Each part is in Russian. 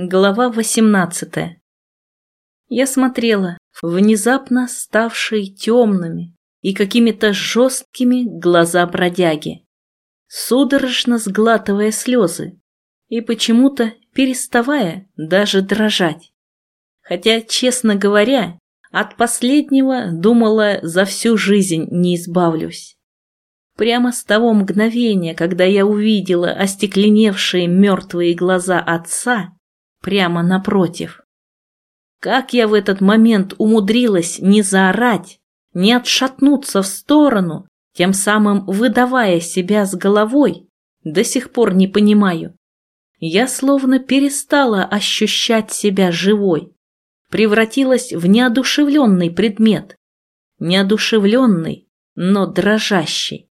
Глава 18 Я смотрела внезапно ставшие темными и какими-то жесткими глаза бродяги, судорожно сглатывая слезы и почему-то переставая даже дрожать. Хотя, честно говоря, от последнего думала за всю жизнь не избавлюсь. Прямо с того мгновения, когда я увидела остекленевшие мертвые глаза отца, прямо напротив. Как я в этот момент умудрилась не заорать, не отшатнуться в сторону, тем самым выдавая себя с головой, до сих пор не понимаю. Я словно перестала ощущать себя живой, превратилась в неодушевленный предмет. Неодушевленный, но дрожащий.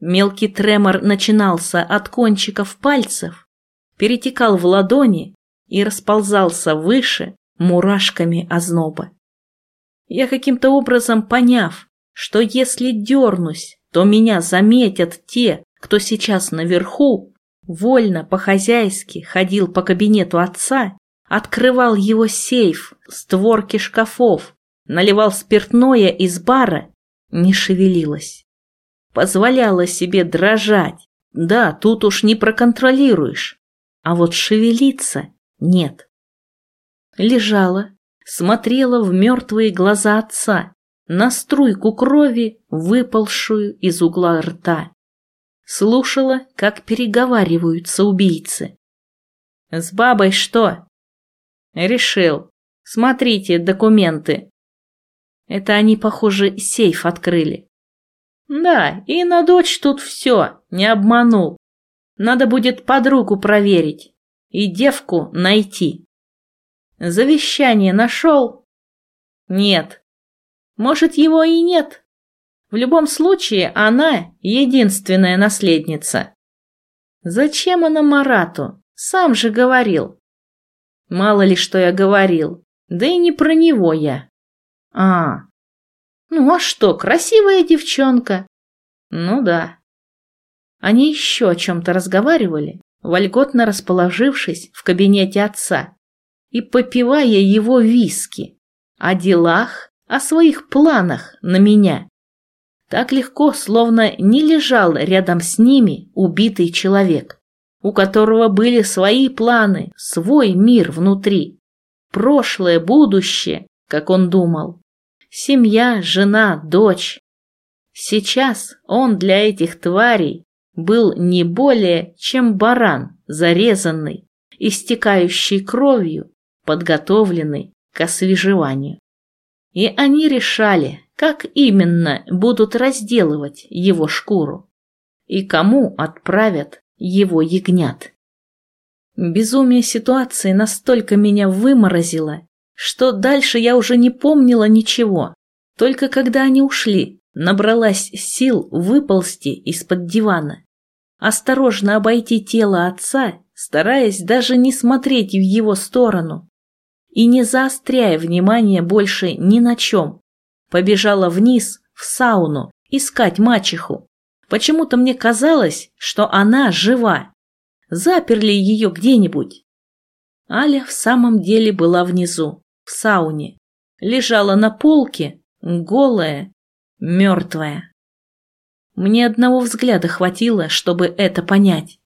Мелкий тремор начинался от кончиков пальцев, перетекал в ладони и расползался выше мурашками озноба. Я каким-то образом поняв, что если дернусь, то меня заметят те, кто сейчас наверху, вольно по-хозяйски ходил по кабинету отца, открывал его сейф, створки шкафов, наливал спиртное из бара, не шевелилась. Позволяла себе дрожать. Да, тут уж не проконтролируешь. А вот шевелиться нет. Лежала, смотрела в мертвые глаза отца, на струйку крови, выползшую из угла рта. Слушала, как переговариваются убийцы. «С бабой что?» «Решил. Смотрите документы». Это они, похоже, сейф открыли. «Да, и на дочь тут все, не обманул. Надо будет подругу проверить и девку найти. Завещание нашел? Нет. Может, его и нет. В любом случае, она единственная наследница. Зачем она Марату? Сам же говорил. Мало ли, что я говорил. Да и не про него я. А, ну а что, красивая девчонка. Ну да. Они еще о чем-то разговаривали, вольготно расположившись в кабинете отца и попивая его виски, о делах, о своих планах на меня. Так легко, словно не лежал рядом с ними убитый человек, у которого были свои планы, свой мир внутри, прошлое, будущее, как он думал, семья, жена, дочь. Сейчас он для этих тварей был не более, чем баран, зарезанный, истекающий кровью, подготовленный к освежеванию. И они решали, как именно будут разделывать его шкуру и кому отправят его ягнят. Безумие ситуации настолько меня выморозило, что дальше я уже не помнила ничего. Только когда они ушли, набралась сил выползти из-под дивана осторожно обойти тело отца, стараясь даже не смотреть в его сторону и не заостряя внимание больше ни на чем. Побежала вниз, в сауну, искать мачеху. Почему-то мне казалось, что она жива. Заперли ее где-нибудь. Аля в самом деле была внизу, в сауне. Лежала на полке, голая, мертвая. Мне одного взгляда хватило, чтобы это понять.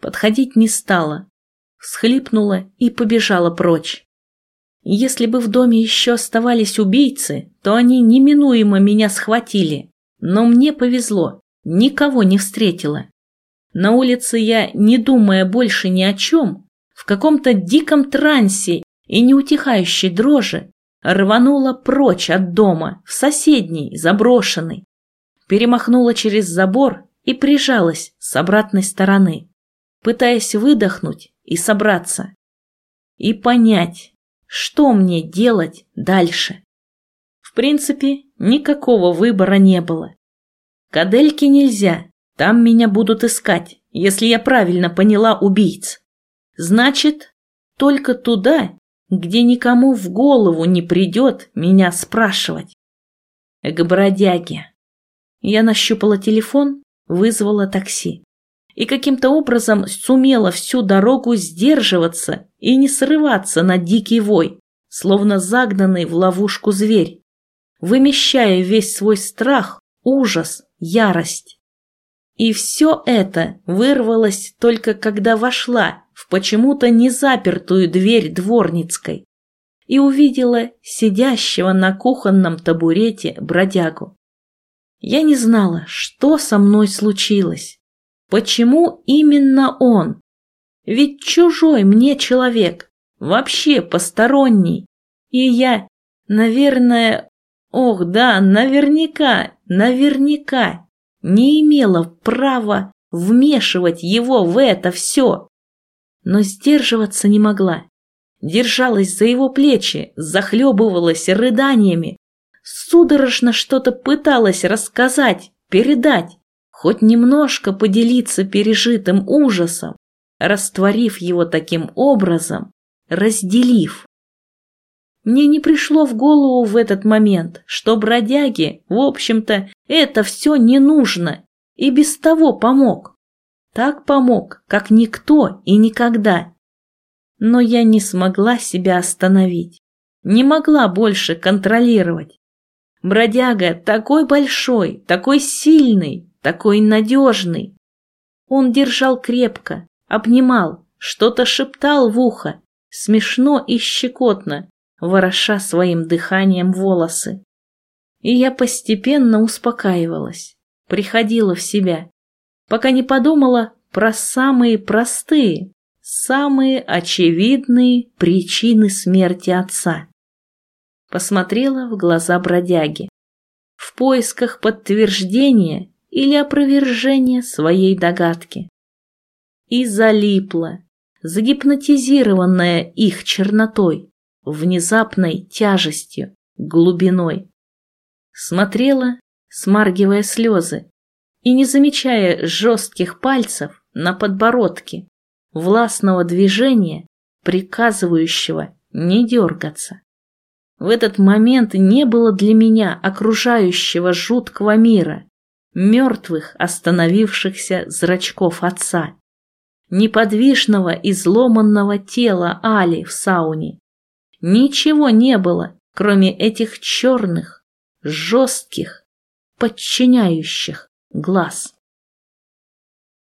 Подходить не стала, всхлипнула и побежала прочь. Если бы в доме еще оставались убийцы, то они неминуемо меня схватили. Но мне повезло, никого не встретила. На улице я, не думая больше ни о чем, в каком-то диком трансе и неутихающей дрожи, рванула прочь от дома, в соседний, заброшенный, перемахнула через забор и прижалась с обратной стороны, пытаясь выдохнуть и собраться. И понять, что мне делать дальше. В принципе, никакого выбора не было. К Адельке нельзя, там меня будут искать, если я правильно поняла убийц. Значит, только туда, где никому в голову не придет меня спрашивать. К бродяге. Я нащупала телефон, вызвала такси. И каким-то образом сумела всю дорогу сдерживаться и не срываться на дикий вой, словно загнанный в ловушку зверь, вымещая весь свой страх, ужас, ярость. И все это вырвалось только когда вошла в почему-то незапертую дверь дворницкой и увидела сидящего на кухонном табурете бродягу. Я не знала, что со мной случилось. Почему именно он? Ведь чужой мне человек, вообще посторонний. И я, наверное, ох да, наверняка, наверняка не имела права вмешивать его в это все. Но сдерживаться не могла. Держалась за его плечи, захлебывалась рыданиями, судорожно что-то пыталась рассказать, передать, хоть немножко поделиться пережитым ужасом, растворив его таким образом, разделив. Мне не пришло в голову в этот момент, что бродяге, в общем-то, это все не нужно, и без того помог. Так помог, как никто и никогда. Но я не смогла себя остановить, не могла больше контролировать. Бродяга такой большой, такой сильный, такой надежный. Он держал крепко, обнимал, что-то шептал в ухо, смешно и щекотно, вороша своим дыханием волосы. И я постепенно успокаивалась, приходила в себя, пока не подумала про самые простые, самые очевидные причины смерти отца посмотрела в глаза бродяги в поисках подтверждения или опровержения своей догадки. И залипла, загипнотизированная их чернотой, внезапной тяжестью, глубиной. Смотрела, смаргивая слезы, и не замечая жестких пальцев на подбородке, властного движения, приказывающего не дергаться. В этот момент не было для меня окружающего жуткого мира, мертвых остановившихся зрачков отца, неподвижного изломанного тела Али в сауне. Ничего не было, кроме этих черных, жестких, подчиняющих глаз.